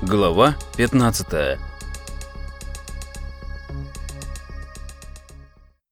Глава 15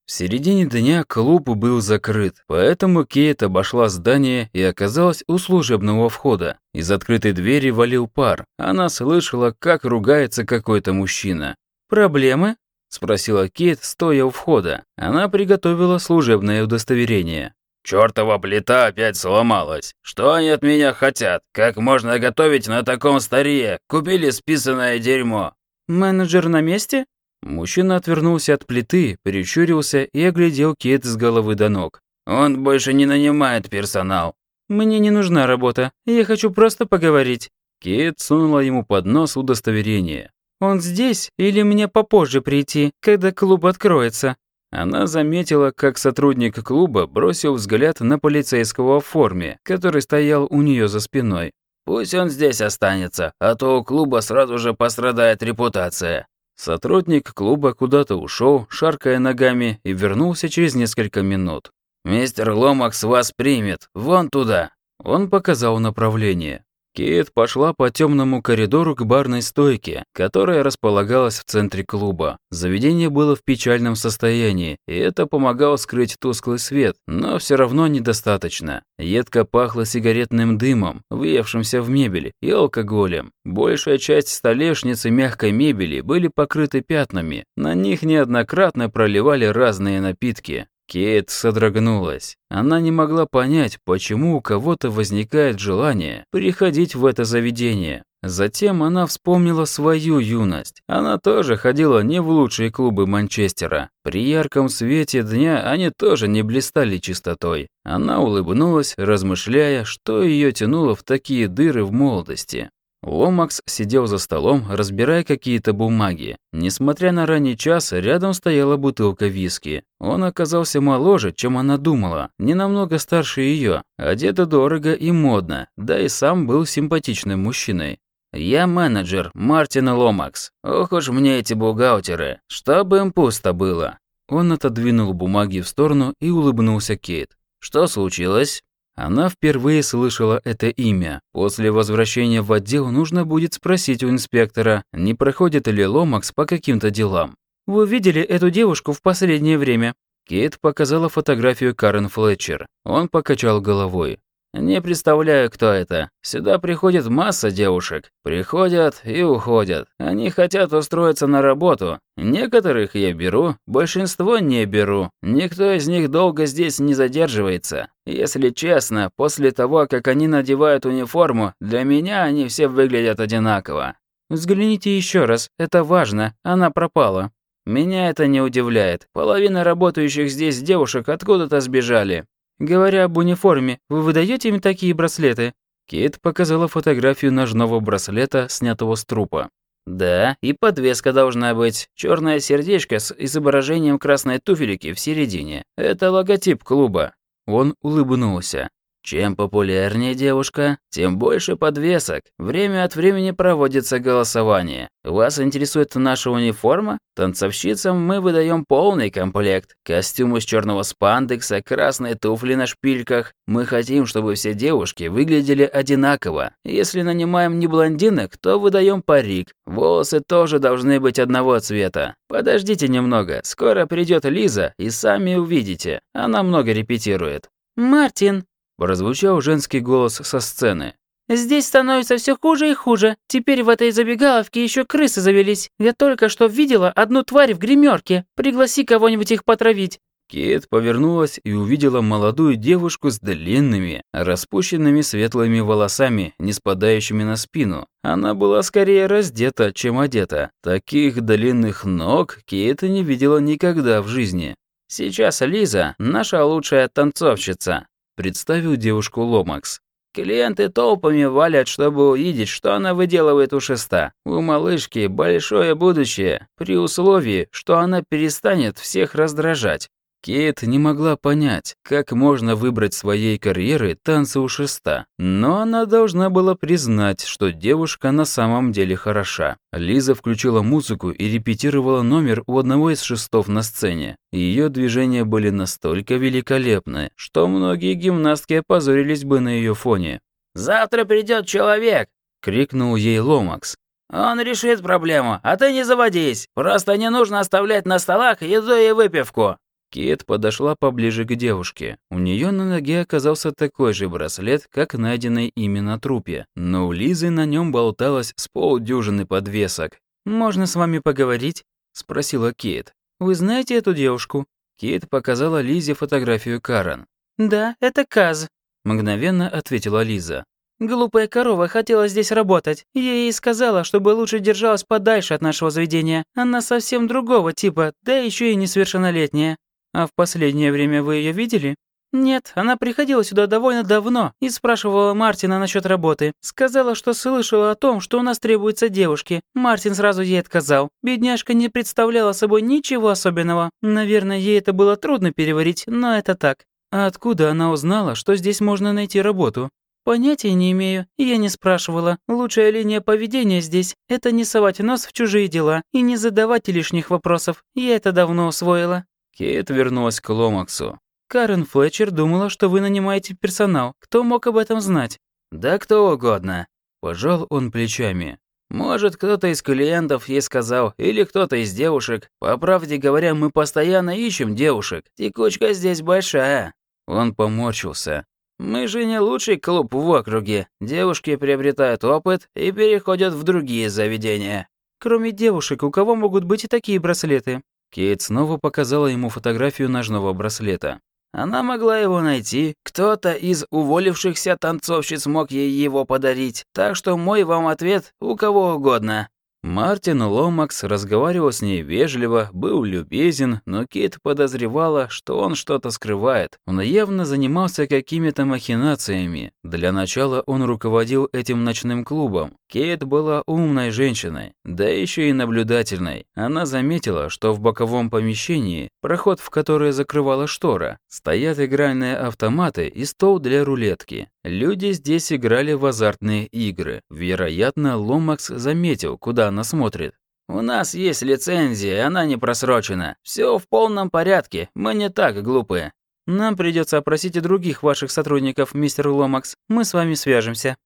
В середине дня клуб был закрыт, поэтому Кейт обошла здание и оказалась у служебного входа. Из открытой двери валил пар. Она слышала, как ругается какой-то мужчина. «Проблемы?» – спросила Кейт, стоя у входа. Она приготовила служебное удостоверение. «Чёртова плита опять сломалась. Что они от меня хотят? Как можно готовить на таком старье? Купили списанное дерьмо». «Менеджер на месте?» Мужчина отвернулся от плиты, прищурился и оглядел Кейт с головы до ног. «Он больше не нанимает персонал». «Мне не нужна работа. Я хочу просто поговорить». Кейт сунула ему под нос удостоверение. «Он здесь или мне попозже прийти, когда клуб откроется?» Она заметила, как сотрудник клуба бросил взгляд на полицейского в форме, который стоял у нее за спиной. «Пусть он здесь останется, а то у клуба сразу же пострадает репутация». Сотрудник клуба куда-то ушел, шаркая ногами, и вернулся через несколько минут. «Мистер Ломакс вас примет, вон туда». Он показал направление. Кейт пошла по темному коридору к барной стойке, которая располагалась в центре клуба. Заведение было в печальном состоянии, и это помогало скрыть тусклый свет, но все равно недостаточно. Едко пахло сигаретным дымом, въевшимся в мебель, и алкоголем. Большая часть столешницы мягкой мебели были покрыты пятнами, на них неоднократно проливали разные напитки. Кейт содрогнулась. Она не могла понять, почему у кого-то возникает желание приходить в это заведение. Затем она вспомнила свою юность. Она тоже ходила не в лучшие клубы Манчестера. При ярком свете дня они тоже не блистали чистотой. Она улыбнулась, размышляя, что ее тянуло в такие дыры в молодости. Ломакс сидел за столом, разбирая какие-то бумаги. Несмотря на ранний час, рядом стояла бутылка виски. Он оказался моложе, чем она думала, не намного старше ее, одета дорого и модно, да и сам был симпатичным мужчиной. «Я менеджер, Мартин Ломакс. Ох уж мне эти бухгалтеры, чтобы им пусто было». Он отодвинул бумаги в сторону и улыбнулся Кейт. «Что случилось?» Она впервые слышала это имя. После возвращения в отдел нужно будет спросить у инспектора, не проходит ли Ломакс по каким-то делам. «Вы видели эту девушку в последнее время?» Кейт показала фотографию Карен Флетчер. Он покачал головой. «Не представляю, кто это. Сюда приходит масса девушек. Приходят и уходят. Они хотят устроиться на работу. Некоторых я беру, большинство не беру. Никто из них долго здесь не задерживается. Если честно, после того, как они надевают униформу, для меня они все выглядят одинаково. Взгляните еще раз, это важно, она пропала. Меня это не удивляет. Половина работающих здесь девушек откуда-то сбежали. Говоря об униформе, вы выдаете им такие браслеты? Кейт показала фотографию ножного браслета, снятого с трупа. Да, и подвеска должна быть. Черное сердечко с изображением красной туфелики в середине. Это логотип клуба. Он улыбнулся. Чем популярнее девушка, тем больше подвесок. Время от времени проводится голосование. Вас интересует наша униформа? Танцовщицам мы выдаем полный комплект. Костюм из черного спандекса, красные туфли на шпильках. Мы хотим, чтобы все девушки выглядели одинаково. Если нанимаем не блондинок, то выдаем парик. Волосы тоже должны быть одного цвета. Подождите немного, скоро придет Лиза и сами увидите. Она много репетирует. «Мартин!» Прозвучал женский голос со сцены. «Здесь становится все хуже и хуже. Теперь в этой забегаловке еще крысы завелись. Я только что видела одну тварь в гримерке. Пригласи кого-нибудь их потравить». Кит повернулась и увидела молодую девушку с длинными, распущенными светлыми волосами, не спадающими на спину. Она была скорее раздета, чем одета. Таких длинных ног Кит не видела никогда в жизни. Сейчас Лиза – наша лучшая танцовщица представил девушку Ломакс. Клиенты толпами валят, чтобы увидеть, что она выделывает у шеста. У малышки большое будущее, при условии, что она перестанет всех раздражать. Кейт не могла понять, как можно выбрать своей карьеры танцы у шеста, но она должна была признать, что девушка на самом деле хороша. Лиза включила музыку и репетировала номер у одного из шестов на сцене. Ее движения были настолько великолепны, что многие гимнастки опозорились бы на ее фоне. «Завтра придет человек!» — крикнул ей Ломакс. «Он решит проблему, а ты не заводись. Просто не нужно оставлять на столах еду и выпивку». Кит подошла поближе к девушке. У нее на ноге оказался такой же браслет, как найденный ими на трупе, но у Лизы на нем болталось с полдюжины подвесок. «Можно с вами поговорить?» – спросила Кит. «Вы знаете эту девушку?» Кит показала Лизе фотографию Карен. «Да, это Каз», – мгновенно ответила Лиза. «Глупая корова хотела здесь работать. Я ей сказала, чтобы лучше держалась подальше от нашего заведения. Она совсем другого типа, да еще и несовершеннолетняя. А в последнее время вы ее видели? Нет, она приходила сюда довольно давно и спрашивала Мартина насчет работы. Сказала, что слышала о том, что у нас требуются девушки. Мартин сразу ей отказал. Бедняжка не представляла собой ничего особенного. Наверное, ей это было трудно переварить, но это так. А откуда она узнала, что здесь можно найти работу? Понятия не имею, я не спрашивала. Лучшая линия поведения здесь – это не совать нос в чужие дела и не задавать лишних вопросов. Я это давно усвоила. Кейт вернулась к Ломаксу. «Карен Флетчер думала, что вы нанимаете персонал. Кто мог об этом знать?» «Да кто угодно», – пожал он плечами. «Может, кто-то из клиентов ей сказал, или кто-то из девушек. По правде говоря, мы постоянно ищем девушек. Текучка здесь большая». Он поморщился. «Мы же не лучший клуб в округе. Девушки приобретают опыт и переходят в другие заведения». «Кроме девушек, у кого могут быть и такие браслеты?» Кейт снова показала ему фотографию ножного браслета. Она могла его найти. Кто-то из уволившихся танцовщиц мог ей его подарить. Так что мой вам ответ у кого угодно. Мартин Ломакс разговаривал с ней вежливо, был любезен, но Кит подозревала, что он что-то скрывает. Он явно занимался какими-то махинациями. Для начала он руководил этим ночным клубом. Кейт была умной женщиной, да еще и наблюдательной. Она заметила, что в боковом помещении, проход в которое закрывала штора, стоят игральные автоматы и стол для рулетки. Люди здесь играли в азартные игры. Вероятно, Ломакс заметил, куда она смотрит. «У нас есть лицензия, она не просрочена. Все в полном порядке, мы не так глупые». «Нам придется опросить и других ваших сотрудников, мистер Ломакс. Мы с вами свяжемся».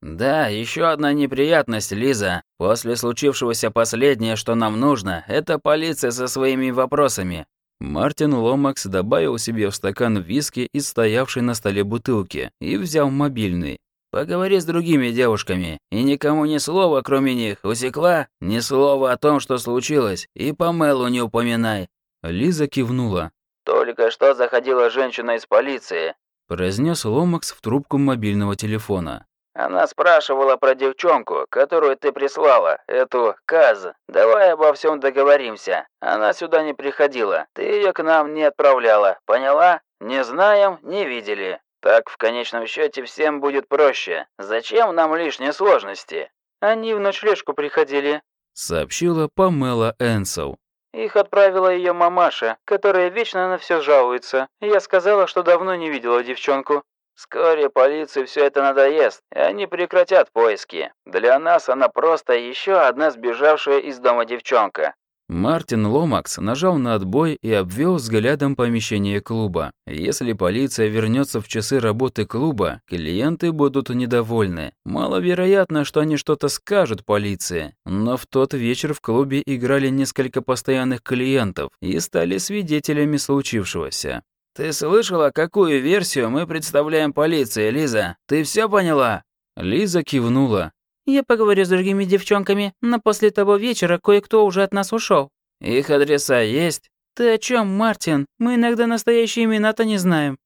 «Да, еще одна неприятность, Лиза. После случившегося последнее, что нам нужно, это полиция со своими вопросами. Мартин Ломакс добавил себе в стакан виски из стоявшей на столе бутылки и взял мобильный. «Поговори с другими девушками, и никому ни слова, кроме них, усекла? Ни слова о том, что случилось, и по Мэлу не упоминай». Лиза кивнула. «Только что заходила женщина из полиции», произнес Ломакс в трубку мобильного телефона. Она спрашивала про девчонку, которую ты прислала, эту Каз. Давай обо всем договоримся. Она сюда не приходила. Ты ее к нам не отправляла. Поняла? Не знаем, не видели. Так в конечном счете всем будет проще. Зачем нам лишние сложности? Они в ночлежку приходили, сообщила Памела Энсел. Их отправила ее мамаша, которая вечно на все жалуется. Я сказала, что давно не видела девчонку. Вскоре полиции все это надоест, и они прекратят поиски. Для нас она просто еще одна сбежавшая из дома девчонка. Мартин Ломакс нажал на отбой и обвел взглядом помещение клуба. Если полиция вернется в часы работы клуба, клиенты будут недовольны. Маловероятно, что они что-то скажут полиции. Но в тот вечер в клубе играли несколько постоянных клиентов и стали свидетелями случившегося. «Ты слышала, какую версию мы представляем полиции, Лиза? Ты все поняла?» Лиза кивнула. «Я поговорю с другими девчонками, но после того вечера кое-кто уже от нас ушел. «Их адреса есть?» «Ты о чем, Мартин? Мы иногда настоящие имена-то не знаем».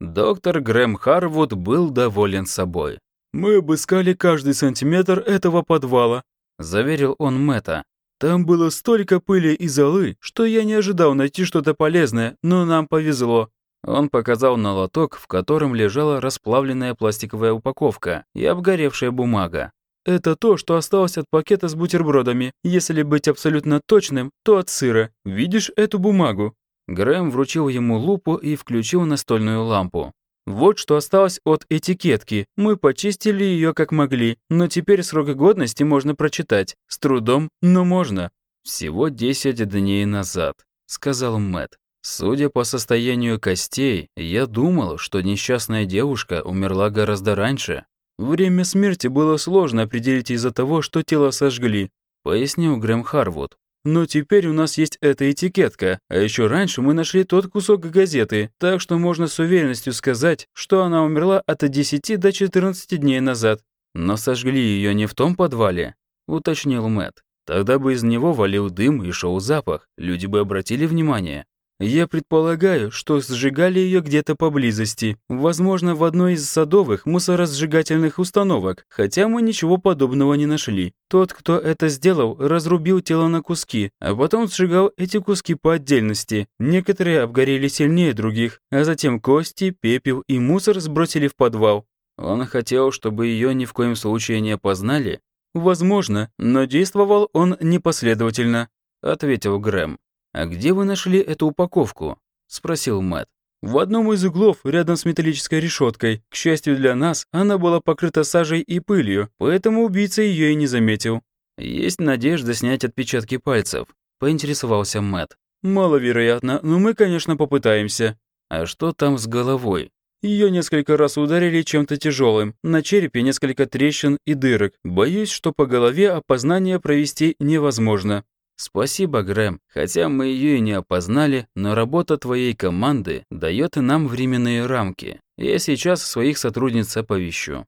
Доктор Грэм Харвуд был доволен собой. «Мы обыскали каждый сантиметр этого подвала», – заверил он Мэтта. Там было столько пыли и золы, что я не ожидал найти что-то полезное, но нам повезло. Он показал на лоток, в котором лежала расплавленная пластиковая упаковка и обгоревшая бумага. Это то, что осталось от пакета с бутербродами. Если быть абсолютно точным, то от сыра. Видишь эту бумагу? Грэм вручил ему лупу и включил настольную лампу. Вот что осталось от этикетки. Мы почистили ее как могли, но теперь срок годности можно прочитать. С трудом, но можно. Всего 10 дней назад, сказал Мэт. Судя по состоянию костей, я думал, что несчастная девушка умерла гораздо раньше. Время смерти было сложно определить из-за того, что тело сожгли, пояснил Грэм Харвуд. Но теперь у нас есть эта этикетка, а еще раньше мы нашли тот кусок газеты, так что можно с уверенностью сказать, что она умерла от 10 до 14 дней назад. Но сожгли ее не в том подвале, уточнил Мэт. Тогда бы из него валил дым и шел запах, люди бы обратили внимание. Я предполагаю, что сжигали ее где-то поблизости, возможно, в одной из садовых мусоросжигательных установок, хотя мы ничего подобного не нашли. Тот, кто это сделал, разрубил тело на куски, а потом сжигал эти куски по отдельности. Некоторые обгорели сильнее других, а затем кости, пепел и мусор сбросили в подвал. Он хотел, чтобы ее ни в коем случае не опознали? Возможно, но действовал он непоследовательно, ответил Грэм. «А где вы нашли эту упаковку?» — спросил Мэтт. «В одном из углов, рядом с металлической решеткой. К счастью для нас, она была покрыта сажей и пылью, поэтому убийца ее и не заметил». «Есть надежда снять отпечатки пальцев», — поинтересовался Мэтт. «Маловероятно, но мы, конечно, попытаемся». «А что там с головой?» Ее несколько раз ударили чем-то тяжелым. На черепе несколько трещин и дырок. Боюсь, что по голове опознание провести невозможно. Спасибо, Грэм. Хотя мы ее и не опознали, но работа твоей команды дает и нам временные рамки. Я сейчас своих сотрудниц оповещу.